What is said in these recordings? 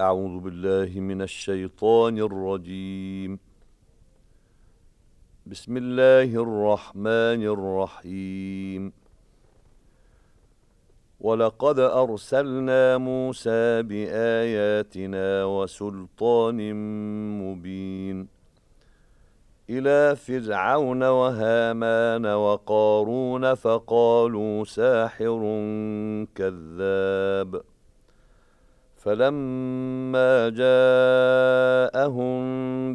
أعوذ بالله من الشيطان الرجيم. بسم الله الرحمن الرحيم. ولقد أرسلنا موسى بآياتنا وسلطان مبين إلى فرعون وهامان وقارون فقالوا ساحر كذاب. فلما جاءهم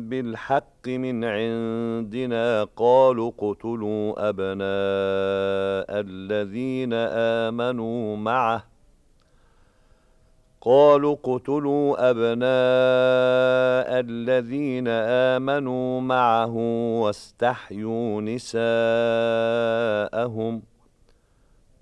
بالحق من عندنا قالوا اقتلوا أبناء الذين آمنوا معه. قالوا اقتلوا أبناء الذين آمنوا معه واستحيوا نساءهم ۖ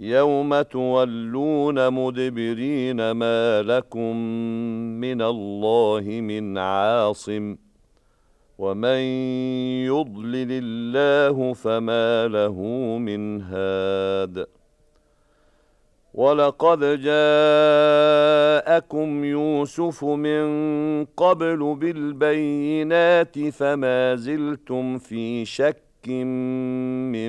يوم تولون مدبرين ما لكم من الله من عاصم ومن يضلل الله فما له من هاد ولقد جاءكم يوسف من قبل بالبينات فما زلتم في شك مما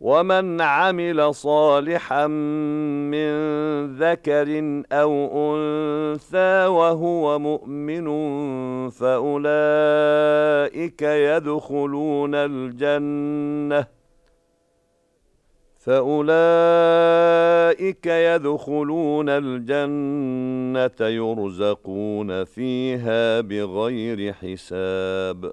ومن عمل صالحا من ذكر أو أنثى وهو مؤمن فأولئك يدخلون الجنة فأولئك يدخلون الجنة يرزقون فيها بغير حساب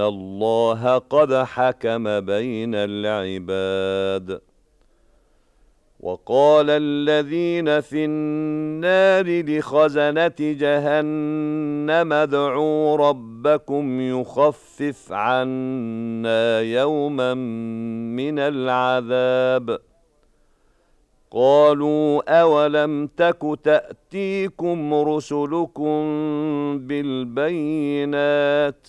الله قد حكم بين العباد وقال الذين في النار لخزنة جهنم ادعوا ربكم يخفف عنا يوما من العذاب قالوا أولم تك تأتيكم رسلكم بالبينات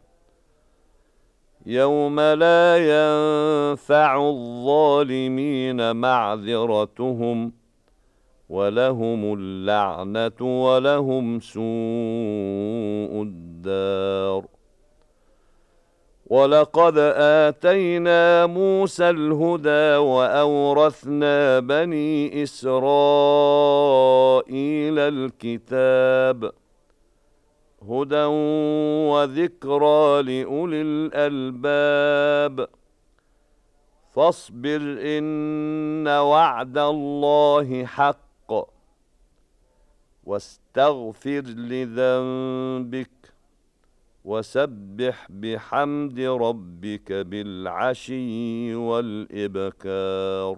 يوم لا ينفع الظالمين معذرتهم ولهم اللعنه ولهم سوء الدار ولقد اتينا موسى الهدى واورثنا بني اسرائيل الكتاب هدى وذكرى لأولي الألباب. فاصبر إن وعد الله حق واستغفر لذنبك وسبح بحمد ربك بالعشي والإبكار.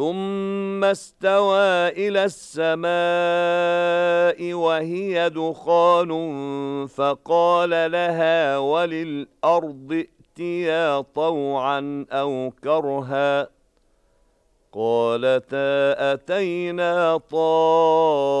ثُمَّ اسْتَوَى إِلَى السَّمَاءِ وَهِيَ دُخَانٌ فَقَالَ لَهَا وَلِلْأَرْضِ ائْتِيَا طَوْعًا أَوْ كَرْهًا قَالَتَا أَتَيْنَا طَائِعِينَ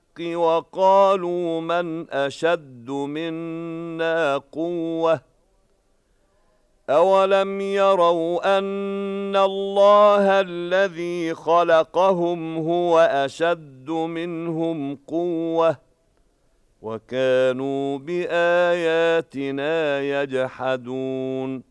الحق وقالوا من أشد منا قوةً أَوَلَمْ يَرَوْا أَنَّ اللَّهَ الَّذِي خَلَقَهُمْ هُوَ أَشَدُّ مِنْهُمْ قُوَّةً وَكَانُوا بِآيَاتِنَا يَجْحَدُونَ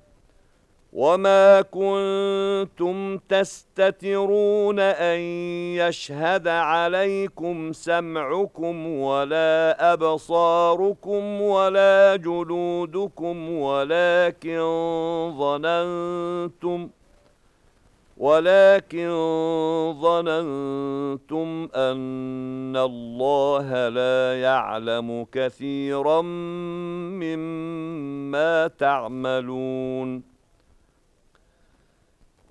وَمَا كُنتُمْ تَسْتَتِرُونَ أَن يَشْهَدَ عَلَيْكُمْ سَمْعُكُمْ وَلَا أَبْصَارُكُمْ وَلَا جُلُودُكُمْ وَلَكِن ظَنَنتُمْ وَلَكِن ظَنَنتُمْ أَنَّ اللَّهَ لَا يَعْلَمُ كَثِيرًا مِّمَّا تَعْمَلُونَ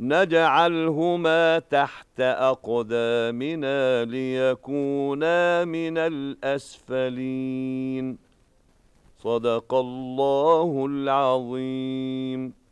نجعلهما تحت أقدامنا ليكونا من الأسفلين. صدق الله العظيم.